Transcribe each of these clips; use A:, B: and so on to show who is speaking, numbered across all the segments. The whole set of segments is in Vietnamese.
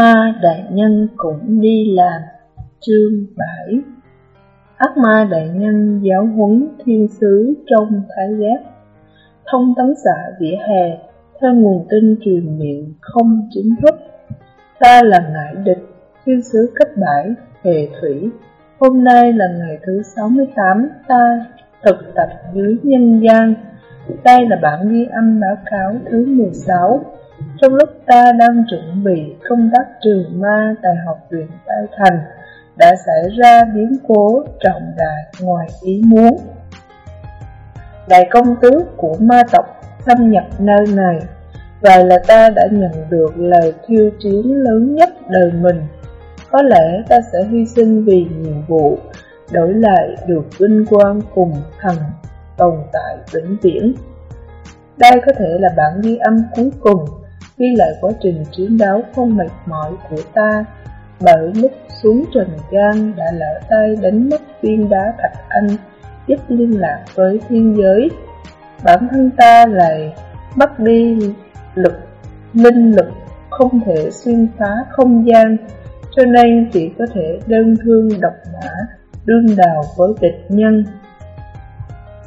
A: ma đại nhân cũng đi làm Chương 7 Ác ma đại nhân giáo huấn thiên sứ trong thái giác Thông tấn xã vỉa hè, Theo nguồn tin truyền miệng không chính thức. Ta là ngại địch, thiên sứ cấp 7 Hề thủy. Hôm nay là ngày thứ 68 ta thực tập dưới nhân gian. Đây là bản ghi âm báo cáo thứ 16 trong lúc ta đang chuẩn bị công tác trừ ma tại học viện Tây Thành đã xảy ra biến cố trọng đại ngoài ý muốn. Đại công tước của ma tộc xâm nhập nơi này, vậy là ta đã nhận được lời thiêu chiến lớn nhất đời mình. Có lẽ ta sẽ hy sinh vì nhiệm vụ, đổi lại được vinh quang cùng thần tồn tại vĩnh viễn. Đây có thể là bản ghi âm cuối cùng, ghi lại quá trình chiến đấu không mệt mỏi của ta bởi lúc xuống trần gian đã lỡ tay đánh mất viên đá thạch anh giúp liên lạc với thiên giới. Bản thân ta lại mất đi lực, linh lực không thể xuyên phá không gian, cho nên chỉ có thể đơn thương độc mã, đương đào với địch nhân.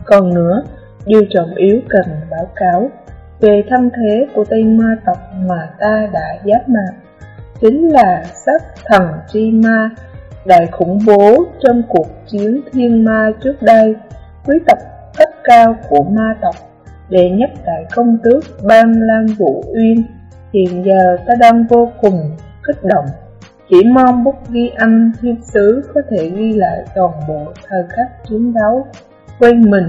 A: Còn nữa, điều trọng yếu cần báo cáo về thân thế của Tây Ma tộc mà ta đã giáp mặt chính là sắc thần tri ma đại khủng bố trong cuộc chiến thiên ma trước đây, quý tộc cấp cao của ma tộc, đệ nhất đại công tước Ban Lan Vũ Uyên, hiện giờ ta đang vô cùng kích động, chỉ mong bút ghi âm thiên sứ có thể ghi lại toàn bộ thời khắc chiến đấu, quên mình,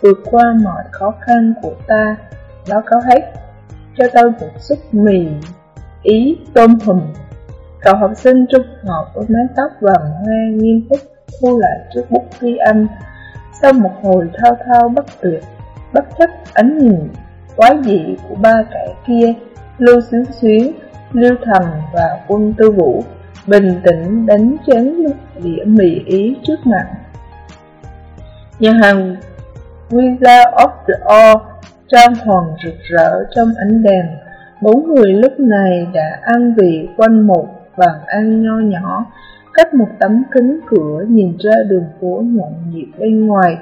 A: vượt qua mọi khó khăn của ta, báo cáo hết, cho tôi một suất mì ý tôm hùm. Cậu học sinh trung học với mái tóc vàng hoe nghiêm túc thu lại trước bút ghi âm. Sau một hồi thao thao bất tuyệt, bất chấp ánh nhìn quái dị của ba kẻ kia, Lưu Xuyến Xuyến, Lưu Thần và Quân Tư Vũ bình tĩnh đánh chén đĩa mì ý trước mặt. Nhà hàng Villa of the All trang hoàng rực rỡ trong ánh đèn Bốn người lúc này đã ăn vị quanh một bàn ăn nho nhỏ, cách một tấm kính cửa nhìn ra đường phố nhộn nhịp bên ngoài.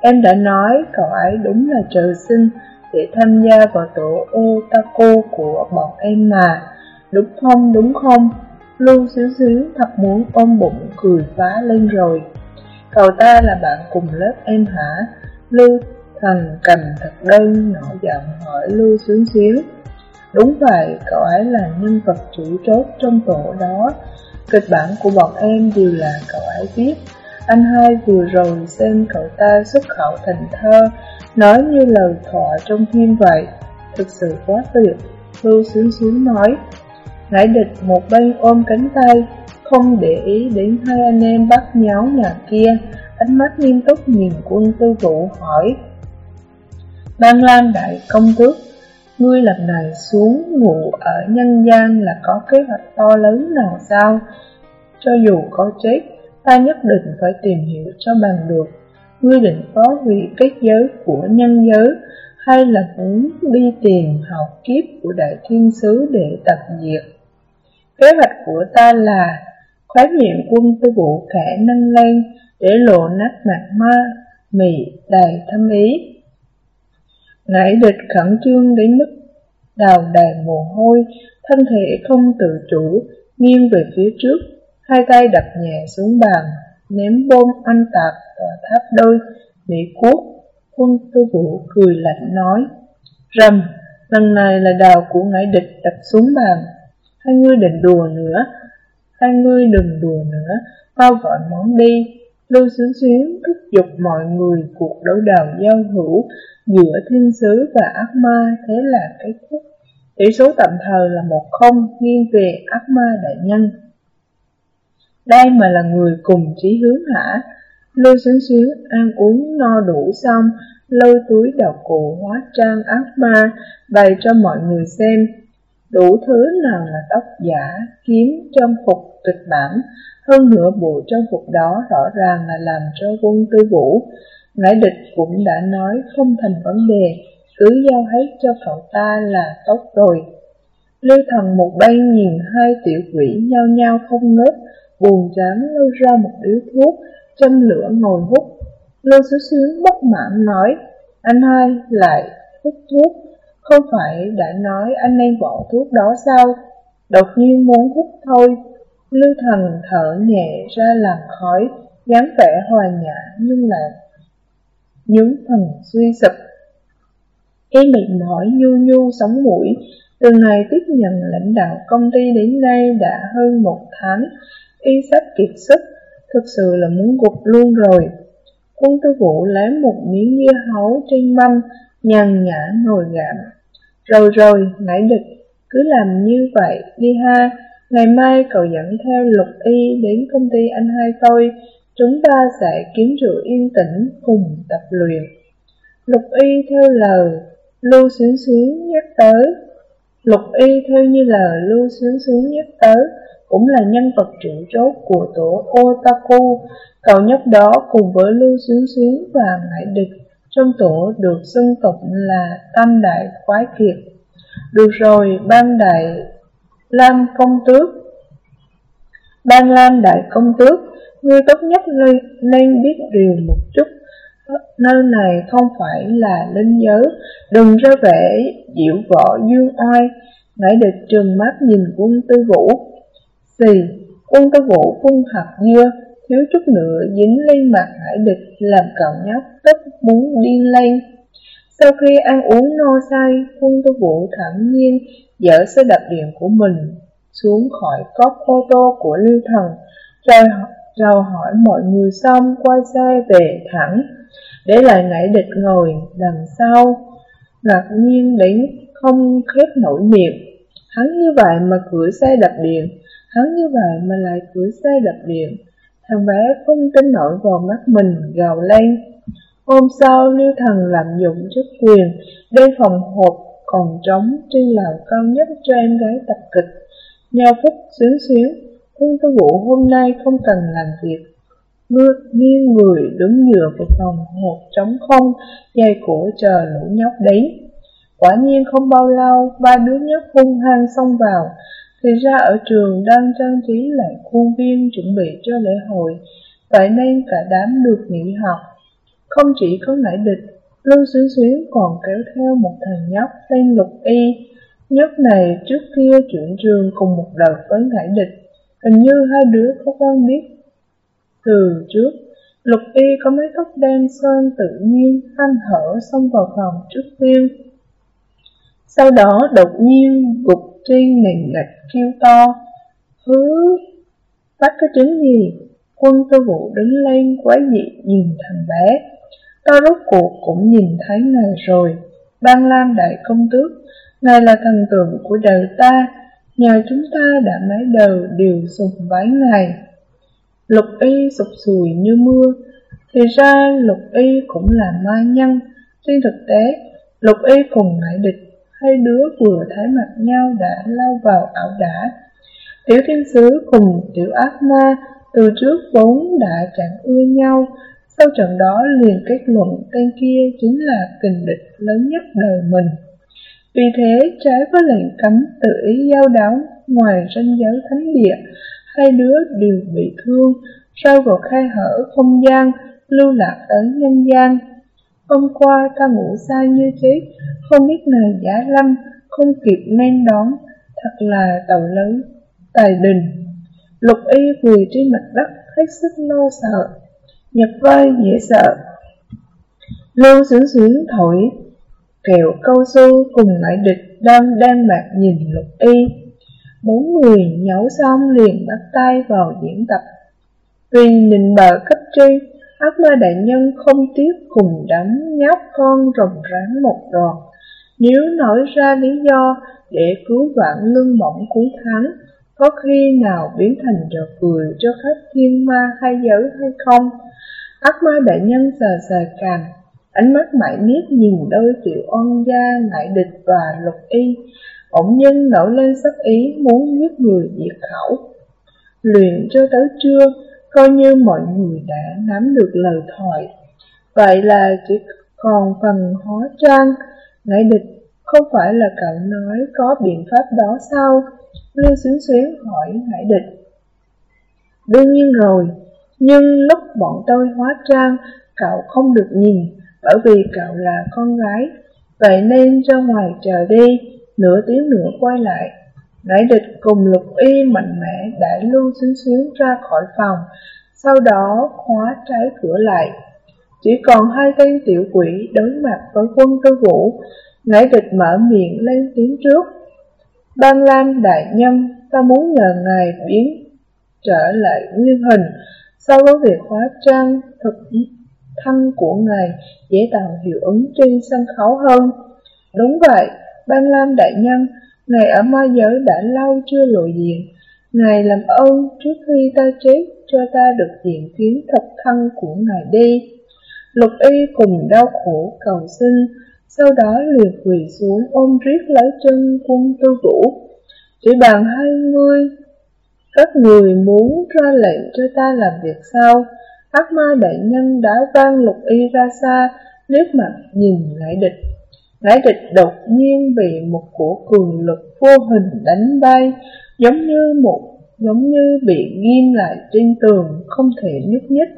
A: Em đã nói cậu ấy đúng là trời sinh để tham gia vào tổ otaku của bọn em mà, đúng không, đúng không? Lưu xíu xíu thật muốn ôm bụng cười phá lên rồi. Cậu ta là bạn cùng lớp em hả? Lưu thành cầm thật đơn nổi giận hỏi Lưu Sướng xíu. Đúng vậy, cậu ấy là nhân vật chủ chốt trong tổ đó. Kịch bản của bọn em đều là cậu ấy viết. Anh hai vừa rồi xem cậu ta xuất khẩu thành thơ, nói như lời thoại trong phim vậy. Thực sự quá tuyệt, Lưu Xuyến Xíu nói. Ngãi địch một bên ôm cánh tay, không để ý đến hai anh em bắt nháo nhà kia, ánh mắt nghiêm túc nhìn quân tư vụ hỏi. Ban Lan Đại Công Tước Ngươi lần này xuống ngủ ở nhân gian là có kế hoạch to lớn nào sao? Cho dù có chết, ta nhất định phải tìm hiểu cho bằng được. Ngươi định có hủy kết giới của nhân giới, hay là muốn đi tìm học kiếp của đại thiên sứ để tập diệt? Kế hoạch của ta là khóe miệng quân tư vụ khẽ nâng lên để lộ nát mặt ma mị đầy thâm ý. Ngải địch khẩn trương đến mức đào đầy mồ hôi, thân thể không tự chủ, nghiêng về phía trước, hai tay đặt nhẹ xuống bàn, ném bom anh tạc và tháp đôi, mỹ Quốc. Quân tư vũ cười lạnh nói, rầm, lần này là đào của ngải địch đặt xuống bàn. Hai ngươi định đùa nữa, hai ngươi đừng đùa nữa, bao gọi món đi. Lưu xíu xíu thúc giục mọi người cuộc đấu đào giao hữu giữa thiên sứ và ác ma thế là kết thúc. Tỷ số tạm thời là một không nghiêng về ác ma đại nhân. Đây mà là người cùng chí hướng hả? Lưu xuyến xuyến ăn uống no đủ xong, lôi túi đầu cụ hóa trang ác ma bày cho mọi người xem. Đủ thứ nào là tóc giả, kiếm, trang phục, kịch bản, hơn nữa bộ trang phục đó rõ ràng là làm cho quân tư vũ. Ngải địch cũng đã nói không thành vấn đề, cứ giao hết cho cậu ta là tốt rồi. Lưu thần một bên nhìn hai tiểu quỷ nhau nhau không ngớt, buồn chán lôi ra một điếu thuốc, châm lửa ngồi hút. Lưu xứ xuyến bất mãn nói, anh hai lại hút thuốc, không phải đã nói anh nên bỏ thuốc đó sao? Đột nhiên muốn hút thôi. Lưu thần thở nhẹ ra làn khói, dáng vẻ hòa nhã nhưng lại những phần suy sụp. Cái mệt mỏi nhu nhu sống mũi, từ ngày tiếp nhận lãnh đạo công ty đến nay đã hơn một tháng, y sắp kiệt sức, thực sự là muốn gục luôn rồi. Quân tư vũ lấy một miếng dưa hấu trên mâm, nhàn nhã ngồi gạm. Rồi rồi, nãy địch, cứ làm như vậy đi ha, ngày mai cậu dẫn theo lục y đến công ty anh hai tôi, chúng ta sẽ kiếm rượu yên tĩnh cùng tập luyện. Lục y theo lời, lưu xuyến xuyến nhắc tới. Lục y theo như lời lưu xuyến xuyến nhắc tới, cũng là nhân vật trụ chốt của tổ Otaku. Cậu nhóc đó cùng với Lưu Xuyến Xuyến và Ngải Địch trong tổ được xưng tụng là Tam Đại Khoái Kiệt. Được rồi, ban đại Lam Công Tước Ban Lam Đại Công Tước, ngươi tốt nhất nên biết điều một chút. Nơi này không phải là linh giới, đừng ra vẻ diệu võ dương oai. Ngải địch trừng mắt nhìn quân tư vũ, Xì, quân tư vũ phun hạt dưa, thiếu chút nữa dính lên mặt hải địch làm cậu nhóc tức muốn điên lên. Sau khi ăn uống no say, quân tư vũ thẳng nhiên dỡ xe đạp điện của mình xuống khỏi cốc ô tô của Lưu Thần, rồi, rau hỏi mọi người xong quay xe về thẳng, để lại ngải địch ngồi đằng sau, ngạc nhiên đến không khép nổi miệng. Hắn như vậy mà cửa xe đập điện, Hắn như vậy mà lại cửa xe đập điện. Thằng bé không tin nổi vào mắt mình gào lên. Hôm sau Lưu Thần làm dụng chức quyền Đem phòng hộp còn trống trên lầu cao nhất cho em gái tập kịch. Nhau phúc xuyến xuyến Quân tư vụ hôm nay không cần làm việc Mưa nghiêng người đứng dựa vào phòng hộp trống không Dây cổ chờ lũ nhóc đấy Quả nhiên không bao lâu Ba đứa nhóc hung hăng xông vào thì ra ở trường đang trang trí lại khuôn viên chuẩn bị cho lễ hội, vậy nên cả đám được nghỉ học. Không chỉ có nãy địch, Lưu Xuyến Xuyến còn kéo theo một thằng nhóc tên Lục Y. Nhóc này trước kia chuyển trường cùng một đợt với nải địch, hình như hai đứa có quen biết. Từ trước, Lục Y có mái tóc đen sơn tự nhiên, hanh hở xông vào phòng trước tiên. Sau đó đột nhiên gục trên nền gạch kêu to, hứ, bắt cái trứng gì? Quân tư vụ đứng lên quái dị nhìn thằng bé. Ta rốt cuộc cũng nhìn thấy ngài rồi. Ban Lam Đại Công Tước, ngài là thần tượng của đời ta, nhà chúng ta đã mấy đầu đều sùng vái ngài. Lục y sụp sùi như mưa, thì ra lục y cũng là ma nhân. Trên thực tế, lục y cùng ngại địch hai đứa vừa thái mặt nhau đã lao vào ảo đả. Tiểu thiên sứ cùng tiểu ác ma từ trước vốn đã chẳng ưa nhau, sau trận đó liền kết luận tên kia chính là kình địch lớn nhất đời mình. Vì thế, trái với lệnh cấm tự ý giao đáo ngoài ranh giới thánh địa, hai đứa đều bị thương, rơi vào khai hở không gian, lưu lạc tới nhân gian. Hôm qua ta ngủ xa như chết, không biết nơi giá lâm, không kịp nên đón, thật là tàu lớn, tài đình. Lục y quỳ trên mặt đất, hết sức lo sợ, nhật vai dễ sợ. Lưu xuyến xuyến thổi, kẹo câu su cùng lại địch đang đang mặt nhìn lục y. Bốn người nhấu xong liền bắt tay vào diễn tập. Vì nhìn bờ cấp tri, ác ma đại nhân không tiếc cùng đám nhóc con rồng rắn một đòn. Nếu nói ra lý do để cứu vãn lưng mỏng cuối tháng, có khi nào biến thành trò cười cho khách thiên ma hay giới hay không? Ác ma đại nhân sờ sờ càng ánh mắt mãi miết nhìn đôi triệu oan gia ngại địch và lục y, bỗng nhân nổi lên sắc ý muốn giết người diệt khẩu. Luyện cho tới trưa, coi như mọi người đã nắm được lời thoại. Vậy là chỉ còn phần hóa trang, ngại địch Không phải là cậu nói có biện pháp đó sao? Lưu Xuyến Xuyến hỏi ngại Địch. Đương nhiên rồi, nhưng lúc bọn tôi hóa trang, cậu không được nhìn, bởi vì cậu là con gái. Vậy nên ra ngoài chờ đi, nửa tiếng nữa quay lại. Nãy địch cùng lục y mạnh mẽ đẩy Lưu Xuyến xíu ra khỏi phòng, sau đó khóa trái cửa lại. Chỉ còn hai tên tiểu quỷ đối mặt với quân tư vũ, nãy địch mở miệng lên tiếng trước. Ban Lam đại nhân, ta muốn nhờ ngài biến trở lại nguyên hình, so với việc hóa trang thực thân của ngài dễ tạo hiệu ứng trên sân khấu hơn. Đúng vậy, Ban Lam đại nhân, ngài ở ma giới đã lâu chưa lộ diện, ngài làm ơn trước khi ta chết cho ta được diện kiến thật thân của ngài đi. Lục y cùng đau khổ cầu xin, sau đó liều quỳ xuống ôm riết lấy chân quân tư vũ. Chỉ bằng hai người, các người muốn ra lệnh cho ta làm việc sao? Ác ma đại nhân đã vang lục y ra xa, liếc mặt nhìn ngải địch. Ngải địch đột nhiên bị một cổ cường lực vô hình đánh bay, giống như một giống như bị ghim lại trên tường, không thể nhúc nhích.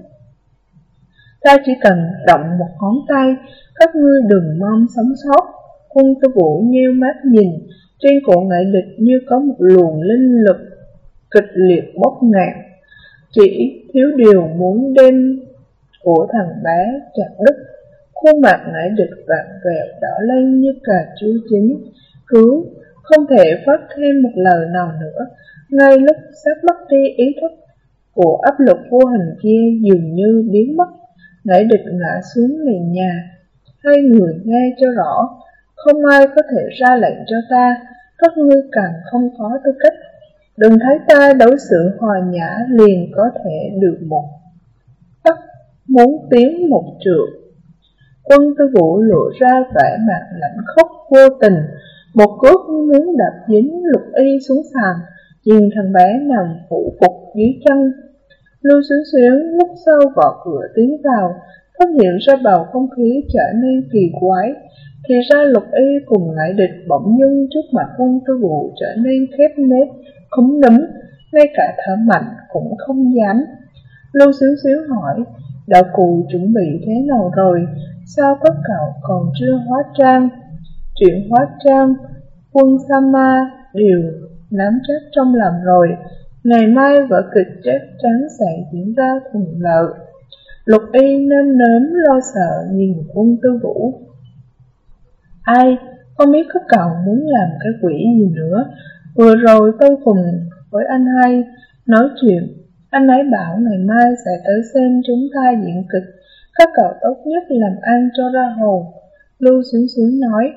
A: Ta chỉ cần động một ngón tay, các ngươi đừng mong sống sót. Quân tư vũ nheo mắt nhìn, trên cổ ngại địch như có một luồng linh lực kịch liệt bốc ngạt. Chỉ thiếu điều muốn đêm của thằng bé chặt đứt. Khuôn mặt nãy địch vạn vẹo đỏ lên như cà chua chín. Cứu, không thể phát thêm một lời nào nữa. Ngay lúc sắp mất đi ý thức của áp lực vô hình kia dường như biến mất Nãy địch ngã xuống nền nhà Hai người nghe cho rõ Không ai có thể ra lệnh cho ta Các ngươi càng không có tư cách Đừng thấy ta đối xử hòa nhã liền có thể được một. Tắc muốn tiến một trượng. Quân tư vũ lộ ra vẻ mặt lạnh khốc vô tình. Một cước muốn đạp dính lục y xuống sàn Nhìn thằng bé nằm phụ phục dưới chân. Lưu xuyến xuyến lúc sau gõ cửa tiến vào, phát hiện ra bầu không khí trở nên kỳ quái. Thì ra lục y cùng lại địch bỗng nhiên trước mặt quân tư vụ trở nên khép nếp khống nấm, ngay cả thở mạnh cũng không dám. Lưu xíu xíu hỏi, đạo cụ chuẩn bị thế nào rồi, sao các cậu còn chưa hóa trang? Chuyện hóa trang, quân Sama đều nắm chắc trong lòng rồi, Ngày mai vở kịch chắc chắn sẽ diễn ra thuận lợi. Lục y nơm nớm lo sợ nhìn quân tư vũ. Ai, không biết các cậu muốn làm cái quỷ gì nữa. Vừa rồi tôi cùng với anh hai nói chuyện, anh ấy bảo ngày mai sẽ tới xem chúng ta diễn kịch. Các cậu tốt nhất làm ăn cho ra hồ. Lưu xứng xứng nói,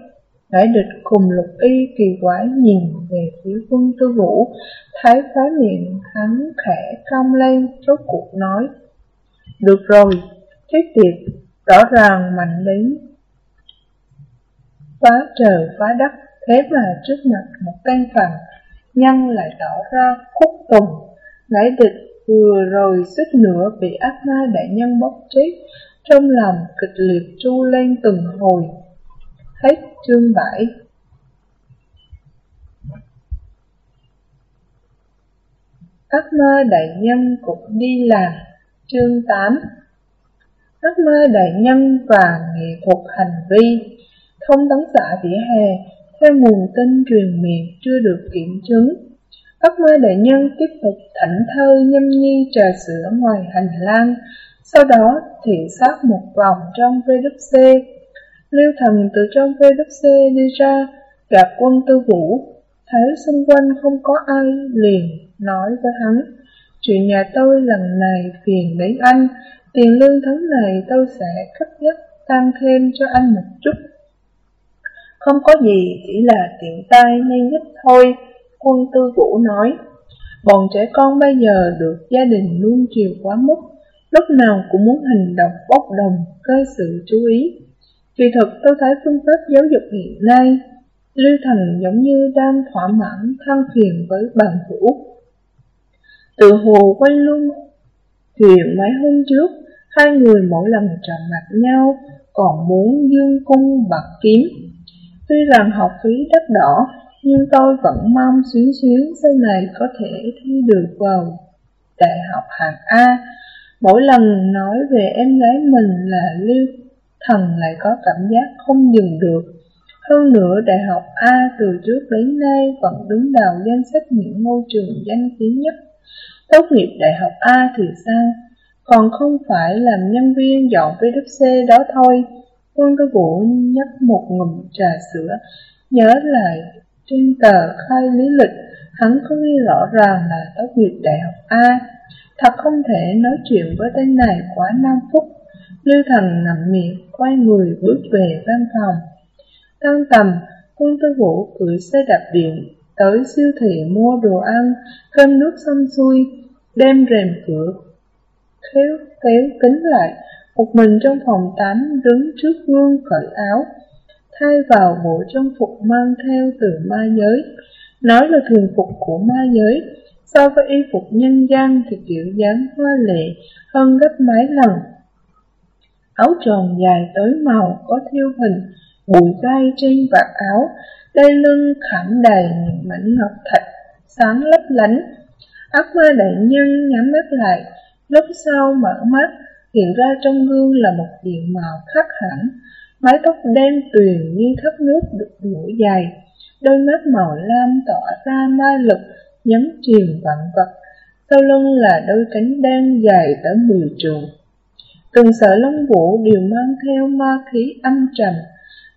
A: Hải địch cùng lục y kỳ quái nhìn về phía quân tư vũ, thấy phá miệng hắn khẽ cong lên, rốt cuộc nói. Được rồi, thiết tiệt, rõ ràng mạnh đến phá trời phá đất, thế mà trước mặt một căn phòng nhân lại tỏ ra khúc tùng. Ngải địch vừa rồi suýt nữa bị ác ma đại nhân bốc chết, trong lòng kịch liệt tru lên từng hồi. Hết chương 7 Ác ma đại nhân cũng đi làm Chương 8 Ác ma đại nhân và nghệ thuật hành vi Thông tấn xã vỉa hè theo nguồn tin truyền miệng chưa được kiểm chứng. Ác ma đại nhân tiếp tục thảnh thơ nhâm nhi trà sữa ngoài hành lang Sau đó thị sát một vòng trong VWC Lưu thần từ trong VWC đi ra, gặp quân tư vũ, thấy xung quanh không có ai, liền nói với hắn, chuyện nhà tôi lần này phiền đến anh, tiền lương tháng này tôi sẽ cất nhất tăng thêm cho anh một chút. Không có gì, chỉ là tiện tay nên nhất thôi, quân tư vũ nói. Bọn trẻ con bây giờ được gia đình luôn chiều quá mức, lúc nào cũng muốn hành động bốc đồng, gây sự chú ý. Kỳ thực tôi thấy phương pháp giáo dục hiện nay, Lưu Thành giống như đang thỏa mãn than phiền với bàn hữu. Tự hồ quay lưng, chuyện mấy hôm trước, hai người mỗi lần chạm mặt nhau còn muốn dương cung bạc kiếm. Tuy rằng học phí đắt đỏ, nhưng tôi vẫn mong xuyến xuyến sau này có thể thi được vào đại học hạng A. Mỗi lần nói về em gái mình là Lưu Thần lại có cảm giác không dừng được. Hơn nữa, Đại học A từ trước đến nay vẫn đứng đầu danh sách những ngôi trường danh tiếng nhất. Tốt nghiệp Đại học A thì sao? Còn không phải làm nhân viên dọn VWC đó thôi. Quân tư vũ nhấp một ngụm trà sữa, nhớ lại trên tờ khai lý lịch, hắn có ghi rõ ràng là tốt nghiệp Đại học A. Thật không thể nói chuyện với tên này quá 5 phút. Lưu Thần nằm miệng, quay người bước về văn phòng. Tăng tầm, quân tư vũ cưỡi xe đạp điện, tới siêu thị mua đồ ăn, cơm nước xong xuôi, đem rèm cửa, khéo kéo kính lại, một mình trong phòng tắm đứng trước gương cởi áo, thay vào bộ trang phục mang theo từ ma giới. Nói là thường phục của ma giới, so với y phục nhân gian thì kiểu dáng hoa lệ hơn gấp mấy lần. Áo tròn dài tới màu có thiêu hình, bụi gai trên vạt áo, đai lưng khảm đầy những mảnh ngọc thạch, sáng lấp lánh. Ác ma đại nhân nhắm mắt lại, lúc sau mở mắt, hiện ra trong gương là một diện mạo khác hẳn, mái tóc đen tuyền như thác nước được đổ dài, đôi mắt màu lam tỏa ra ma lực, nhấn chìm vạn vật, sau lưng là đôi cánh đen dài tới mười trường. Từng sợi lông vũ đều mang theo ma khí âm trầm,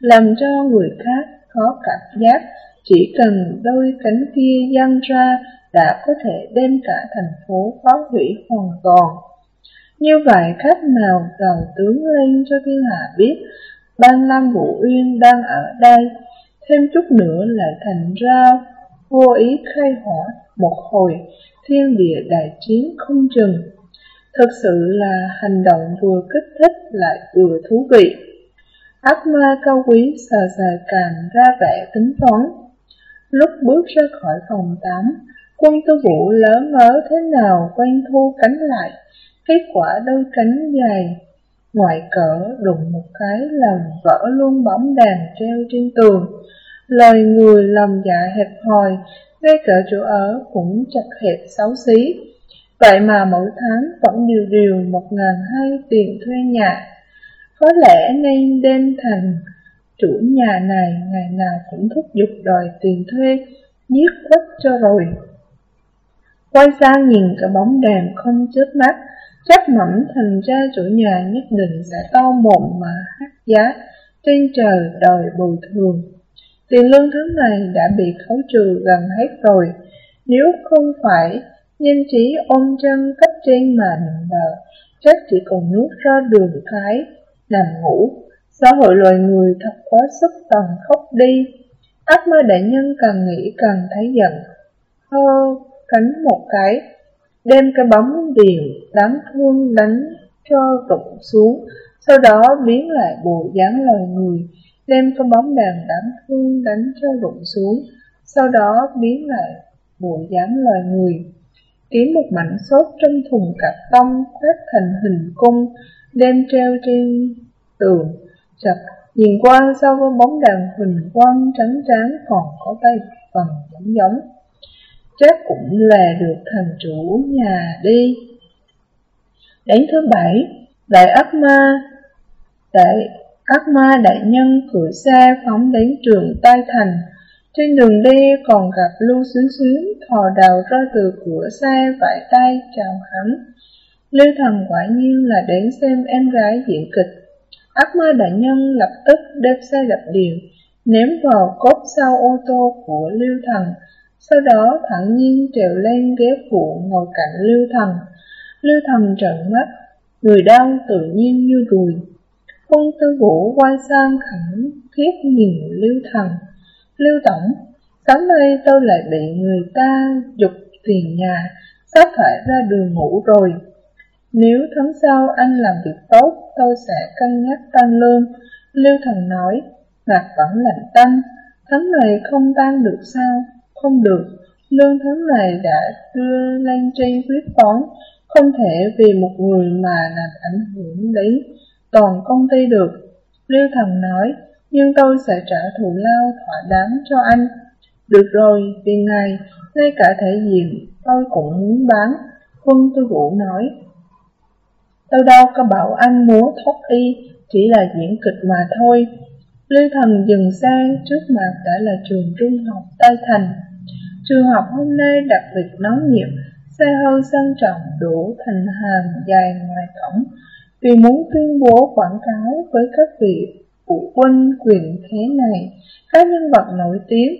A: làm cho người khác khó cảm giác, chỉ cần đôi cánh kia dang ra đã có thể đem cả thành phố phá hủy hoàn toàn. Như vậy khách nào gầu tướng lên cho thiên hạ biết Ban Lam Vũ Uyên đang ở đây, thêm chút nữa lại thành ra vô ý khai hỏa một hồi thiên địa đại chiến không chừng. Thực sự là hành động vừa kích thích lại vừa thú vị. Ác ma cao quý sờ sờ càng ra vẻ tính toán. Lúc bước ra khỏi phòng tắm, quân tư vũ lớn ngớ thế nào quen thu cánh lại, kết quả đôi cánh dài Ngoại cỡ đụng một cái làm vỡ luôn bóng đàn treo trên tường. Lời người lòng dạ hẹp hòi, ngay cả chỗ ở cũng chặt hẹp xấu xí. Vậy mà mỗi tháng vẫn điều điều một ngàn hai tiền thuê nhà. Có lẽ nên đêm thành chủ nhà này ngày nào cũng thúc giục đòi tiền thuê, giết quất cho rồi. Quay sang nhìn cả bóng đèn không chớp mắt, Chắc mẩm thành ra chủ nhà nhất định sẽ to mồm mà hát giá trên trời đòi bồi thường. Tiền lương tháng này đã bị khấu trừ gần hết rồi, nếu không phải nhân trí ôm chân cấp trên mà nằm bờ, chắc chỉ còn nuốt ra đường cái, nằm ngủ. Xã hội loài người thật quá sức tần khóc đi. Ác ma đại nhân càng nghĩ càng thấy giận. Hơ, cánh một cái, đem cái bóng điền đáng thương đánh cho rụng xuống, sau đó biến lại bộ dáng loài người, đem cái bóng đàn đáng thương đánh cho rụng xuống, sau đó biến lại bộ dáng loài người. Kiếm một mảnh xốp trong thùng cạc tông khoét thành hình cung, đem treo trên tường, chặt nhìn qua sau bóng đàn hình quang trắng trắng còn có tay bằng giống giống chắc cũng là được thành chủ nhà đi. Đến thứ bảy, đại ác ma, đại ác ma đại nhân cửa xe phóng đến trường Tai Thành. Trên đường đi còn gặp Lưu Xuyến Xuyến thò đầu ra từ cửa xe vải tay chào hắn. Lưu Thần quả nhiên là đến xem em gái diễn kịch. Ác ma đại nhân lập tức đem xe lập điện, ném vào cốp sau ô tô của Lưu Thần, sau đó thẳng nhiên trèo lên ghế phụ ngồi cạnh Lưu Thần. Lưu Thần trợn mắt, người đau tự nhiên như rùi. Quân tư vũ quay sang khẳng thiết nhìn Lưu Thần. Lưu Tổng, sáng nay tôi lại bị người ta dục tiền nhà, sắp phải ra đường ngủ rồi. Nếu tháng sau anh làm việc tốt, tôi sẽ cân nhắc tăng lương. Lưu Thần nói, mặt vẫn lạnh tanh, tháng này không tăng được sao? Không được, lương tháng này đã đưa Lan Tri quyết toán, không thể vì một người mà làm ảnh hưởng đến toàn công ty được. Lưu Thần nói, nhưng tôi sẽ trả thù lao thỏa đáng cho anh. Được rồi, vì ngài, ngay cả thể diện tôi cũng muốn bán, quân tư vũ nói. Tôi đâu có bảo anh múa thoát y, chỉ là diễn kịch mà thôi. Lưu Thần dừng xe trước mặt đã là trường trung học Tây Thành. Trường học hôm nay đặc biệt nóng nhiệt, xe hơi sang trọng đủ thành hàng dài ngoài cổng, vì muốn tuyên bố quảng cáo với các vị phụ huynh quyền thế này, các nhân vật nổi tiếng.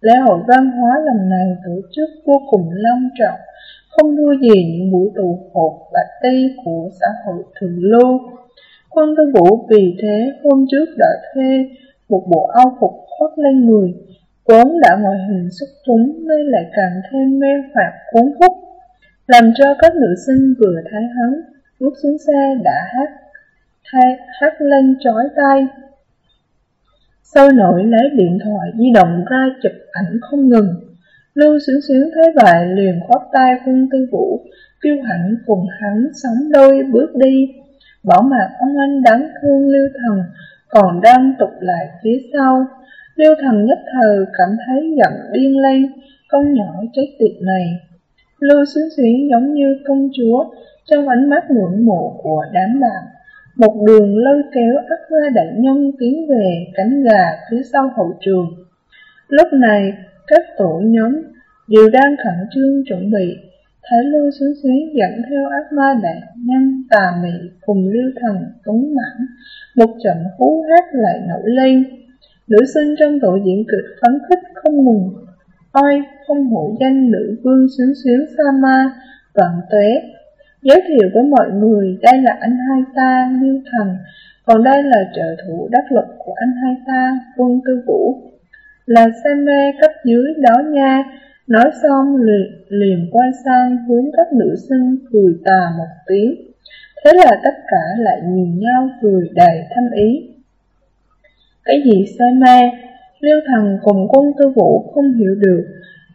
A: Lễ hội văn hóa lần này tổ chức vô cùng long trọng, không thua gì những buổi tụ họp bạc ti của xã hội thường lưu. Quân tư vũ vì thế hôm trước đã thuê một bộ áo phục khoác lên người, vốn đã ngoại hình xuất chúng nên lại càng thêm mê hoặc cuốn hút, làm cho các nữ sinh vừa thấy hắn bước xuống xe đã hát thay, hát lên chói tay. Sôi nổi lấy điện thoại di động ra chụp ảnh không ngừng. Lưu xuyến xuyến thấy vậy liền khoát tay quân tư vũ, kêu hãnh cùng hắn sóng đôi bước đi. Bỏ mặt ông anh đáng thương lưu thần, còn đang tục lại phía sau. Lưu thần nhất thời cảm thấy giận điên lên, con nhỏ chết tiệt này. Lưu xuyến xuyến giống như công chúa, trong ánh mắt ngưỡng mộ của đám bạn. Một đường lôi kéo ắt ra đại nhân tiến về cánh gà phía sau hậu trường. Lúc này, các tổ nhóm đều đang khẩn trương chuẩn bị. Thái lưu xuống xuyến dẫn theo ác ma đại nhân tà mị cùng lưu thần tuấn mãn. Một trận hú hát lại nổi lên. Nữ sinh trong tổ diễn kịch phấn khích không ngừng. Ôi, không hổ danh nữ vương xuyến xuyến sa ma, vạn tuế, Giới thiệu với mọi người đây là anh hai ta, Lưu Thành, còn đây là trợ thủ đắc lực của anh hai ta, Quân Tư Vũ. Là xem mê cấp dưới đó nha, nói xong liền, liền quay sang hướng các nữ sinh cười tà một tiếng. Thế là tất cả lại nhìn nhau cười đầy thâm ý. Cái gì say mê? Liêu thần cùng quân tư vũ không hiểu được,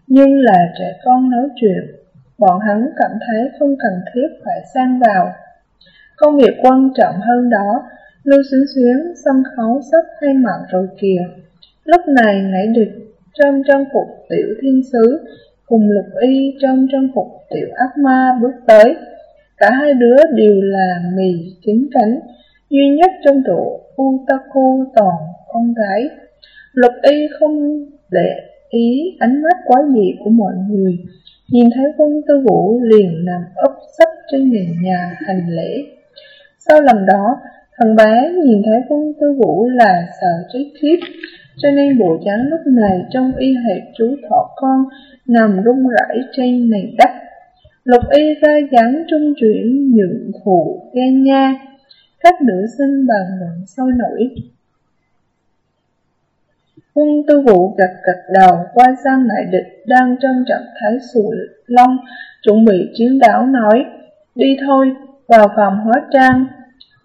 A: nhưng là trẻ con nói chuyện bọn hắn cảm thấy không cần thiết phải sang vào. Công việc quan trọng hơn đó, Lưu Xuyến Xuyến sân khấu sắp khai mạc rồi kìa. Lúc này nãy địch trong trang phục tiểu thiên sứ cùng lục y trong trang phục tiểu ác ma bước tới. Cả hai đứa đều là mì chính cánh, duy nhất trong tổ Utaku toàn con gái. Lục y không để ý ánh mắt quá dị của mọi người, Nhìn thấy quân tư vũ liền nằm ấp sấp trên nền nhà hành lễ. Sau lần đó, thằng bé nhìn thấy quân tư vũ là sợ chết khiếp, cho nên bộ dáng lúc này trong y hệt chú thỏ con nằm rung rẩy trên nền đất. Lục y ra dáng trung chuyển nhượng thụ ghen nha, các nữ sinh bàn luận sôi nổi. Quân tư vụ gật gật đầu qua sang lại địch đang trong trạng thái sụ long, chuẩn bị chiến đấu nói, đi thôi, vào phòng hóa trang.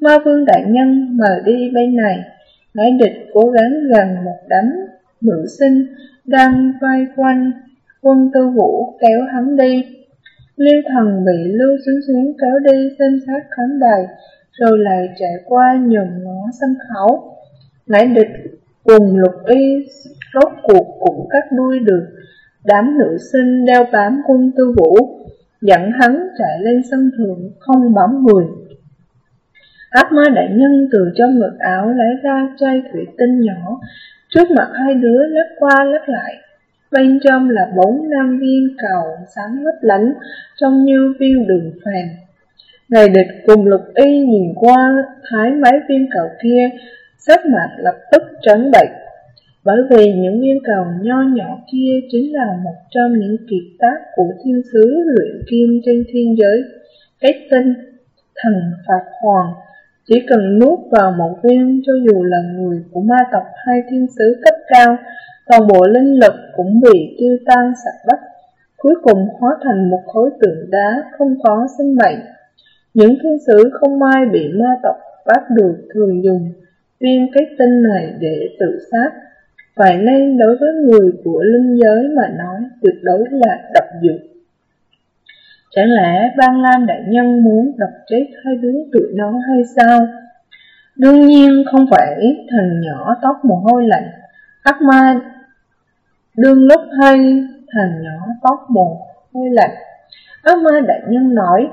A: Ma vương đại nhân mời đi bên này, ngãi địch cố gắng gần một đám nữ sinh đang vây quanh, quân tư vũ kéo hắn đi. Liêu thần bị lưu xuống xuyến kéo đi xem sát khán đài, rồi lại chạy qua nhường ngó sân khấu. Ngãi địch Cùng lục y rốt cuộc cũng cắt đuôi được Đám nữ sinh đeo bám quân tư vũ, Dẫn hắn chạy lên sân thượng không bám người. Ác ma đại nhân từ trong ngực áo lấy ra chai thủy tinh nhỏ. Trước mặt hai đứa lắc qua lắc lại. Bên trong là bốn nam viên cầu sáng lấp lánh, Trông như viên đường phèn. Ngày địch cùng lục y nhìn qua thái mấy viên cầu kia sắc mặt lập tức trắng bệch. Bởi vì những viên cầu nho nhỏ kia chính là một trong những kiệt tác của thiên sứ luyện kim trên thiên giới. Cái tinh, thần Phạt Hoàng, chỉ cần nuốt vào một viên cho dù là người của ma tộc hay thiên sứ cấp cao, toàn bộ linh lực cũng bị tiêu tan sạch bách, cuối cùng hóa thành một khối tượng đá không có sinh mệnh. Những thiên sứ không may bị ma tộc bắt được thường dùng viên cái tinh này để tự sát. Vậy nên đối với người của linh giới mà nói tuyệt đối là độc dược. Chẳng lẽ Ban Lam Đại Nhân muốn độc chết hai đứa tụi nó hay sao? Đương nhiên không phải thằng nhỏ tóc mồ hôi lạnh, ác ma đương lúc hay thằng nhỏ tóc mồ hôi lạnh. Ác ma đại nhân nói,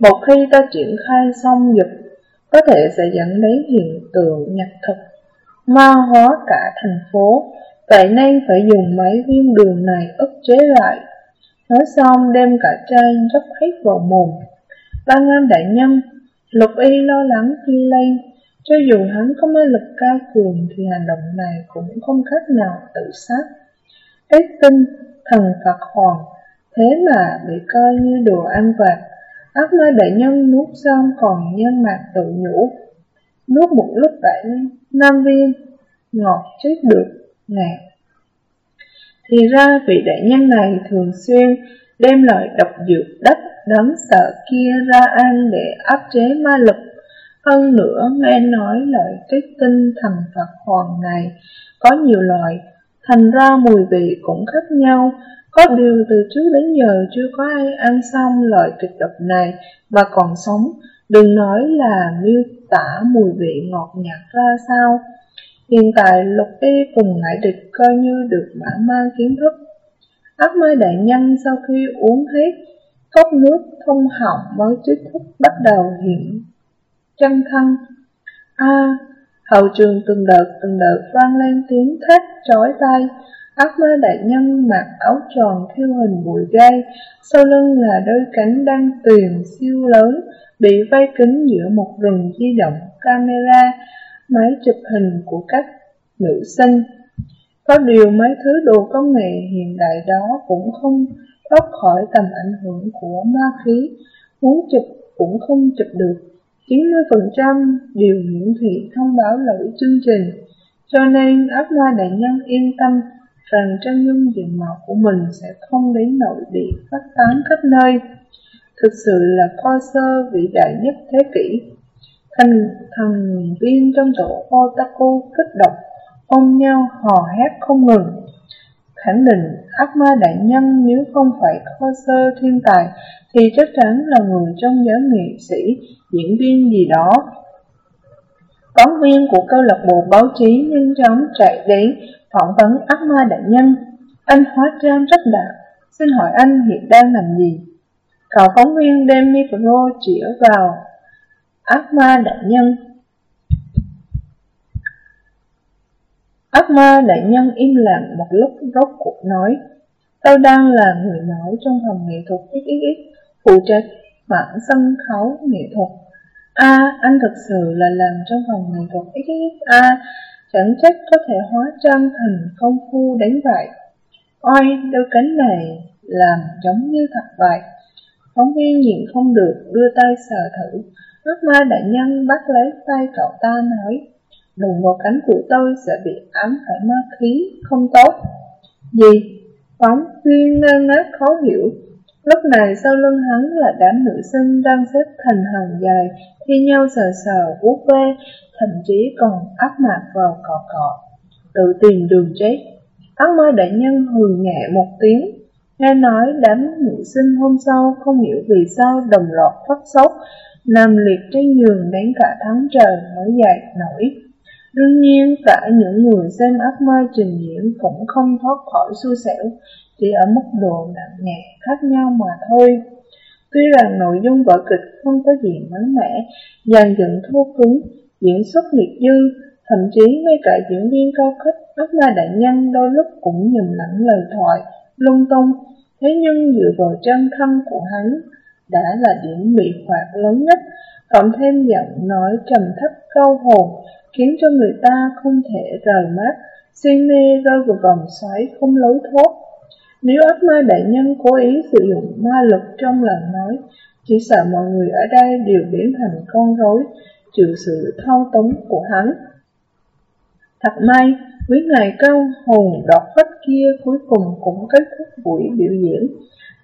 A: một khi ta triển khai xong dục, có thể sẽ dẫn đến hiện tượng nhật thực, ma hóa cả thành phố, vậy nên phải dùng mấy viên đường này ức chế lại. Nói xong đem cả chai dốc hết vào mồm. Ban Nam đại nhân, lục y lo lắng phi lên, cho dù hắn có ma lực cao cường thì hành động này cũng không khác nào tự sát. Ít tinh, thần Phật hoàng, thế mà bị coi như đồ ăn vặt. Ác ma đại nhân nuốt xong còn nhân mặt tự nhủ. Nuốt một lúc bảy năm viên, ngọt chết được, ngạt. Thì ra vị đại nhân này thường xuyên đem loại độc dược đất đấm sợ kia ra ăn để áp chế ma lực hơn nữa, nghe nói loại kết tinh thần Phật hoàng này có nhiều loại, thành ra mùi vị cũng khác nhau. Có điều từ trước đến giờ chưa có ai ăn xong loại kịch độc này mà còn sống, đừng nói là miêu tả mùi vị ngọt nhạt ra sao. Hiện tại lục y cùng ngại địch coi như được mã mang kiến thức. Ác ma đại nhân sau khi uống hết cốc nước thông họng mới chính thức bắt đầu hiện chân thân. A, hậu trường từng đợt từng đợt vang lên tiếng thét chói tai. Ác ma đại nhân mặc áo tròn theo hình bụi gai, sau lưng là đôi cánh đăng tuyền siêu lớn, bị vây kính giữa một rừng di động camera, máy chụp hình của các nữ sinh. Có điều mấy thứ đồ công nghệ hiện đại đó cũng không thoát khỏi tầm ảnh hưởng của ma khí, muốn chụp cũng không chụp được. 90% đều hiển thị thông báo lỗi chương trình, cho nên ác ma đại nhân yên tâm rằng chân dung diện mạo của mình sẽ không đến nỗi bị phát tán khắp nơi. Thực sự là kho sơ vĩ đại nhất thế kỷ. Thành thần viên trong tổ Otaku kích động, ôm nhau hò hét không ngừng khẳng định ác ma đại nhân nếu không phải kho sơ thiên tài thì chắc chắn là người trong giới nghệ sĩ, diễn viên gì đó. Phóng viên của câu lạc bộ báo chí nhanh chóng chạy đến phỏng vấn ác ma đại nhân. Anh hóa trang rất đạt, xin hỏi anh hiện đang làm gì? Cậu phóng viên đem micro chỉ vào ác ma đại nhân Ác ma đại nhân im lặng một lúc rốt cuộc nói Tôi đang là người mẫu trong phòng nghệ thuật XXX Phụ trách mảng sân khấu nghệ thuật. A, anh thực sự là làm trong phòng nghệ thuật XXX A Chẳng trách có thể hóa trang thành công phu đánh vậy Ôi, đôi cánh này làm giống như thật vậy. Phóng viên nhịn không được đưa tay sờ thử. Ác ma đại nhân bắt lấy tay cậu ta nói đụng vào cánh của tôi sẽ bị ám phải ma khí không tốt. Gì? Phóng viên ngơ ngác khó hiểu. Lúc này sau lưng hắn là đám nữ sinh đang xếp thành hàng dài, thi nhau sờ sờ, vuốt ve, thậm chí còn áp mặt vào cọ cọ, tự tìm đường chết. Ác ma đại nhân hừ nhẹ một tiếng, nghe nói đám nữ sinh hôm sau không hiểu vì sao đồng loạt phát sốt, nằm liệt trên giường đến cả tháng trời mới dậy nổi. Đương nhiên, cả những người xem ác ma trình diễn cũng không thoát khỏi xui xẻo, chỉ ở mức độ nặng nhẹ khác nhau mà thôi. Tuy rằng nội dung vở kịch không có gì mới mẻ, dàn dựng thô cứng, diễn xuất liệt dư, thậm chí ngay cả diễn viên cao cấp ác ma đại nhân đôi lúc cũng nhầm lẫn lời thoại, lung tung, thế nhưng dựa vào chân thân của hắn đã là điểm bị phạt lớn nhất, cộng thêm giọng nói trầm thấp câu hồn, khiến cho người ta không thể rời mắt, si mê rơi vào vòng xoáy không lối thoát. Nếu ác ma đại nhân cố ý sử dụng ma lực trong lời nói, chỉ sợ mọi người ở đây đều biến thành con rối, chịu sự thao túng của hắn. Thật may, quý ngài cao hồn đọt phách kia cuối cùng cũng kết thúc buổi biểu diễn.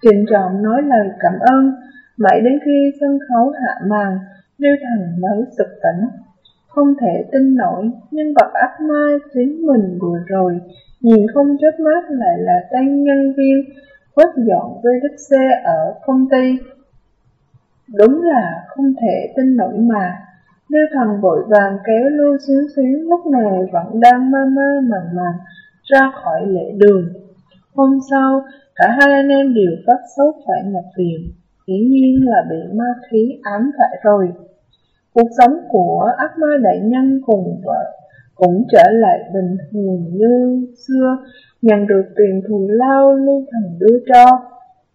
A: Trịnh trọng nói lời cảm ơn, mãi đến khi sân khấu hạ màn, Lưu Thần mới sực tỉnh. Không thể tin nổi, nhân vật ác ma chính mình vừa rồi, nhìn không chớp mắt lại là tên nhân viên quét dọn xe ở công ty. Đúng là không thể tin nổi mà. Lưu thần vội vàng kéo Lưu Xíu Xíu lúc này vẫn đang mơ mơ màng màng ra khỏi lễ đường. Hôm sau, cả hai anh em đều phát sốt phải nhập viện, hiển nhiên là bị ma khí ám phải rồi. Cuộc sống của ác ma đại nhân cùng vợ cũng trở lại bình thường như xưa, nhận được tiền thù lao lưu thần đưa cho.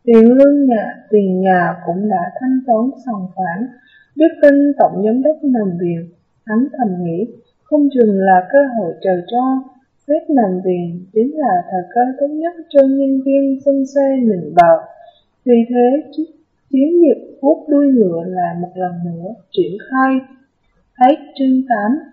A: Tiền lương nhà, tiền nhà cũng đã thanh toán sòng phản, biết tin tổng giám đốc làm việc hắn thầm nghĩ, không chừng là cơ hội trời cho, xếp làm việc chính là thời cơ tốt nhất cho nhân viên xung xe mình vào. Vì thế, chiến dịch hút đuôi ngựa là một lần nữa triển khai. Hết chương 8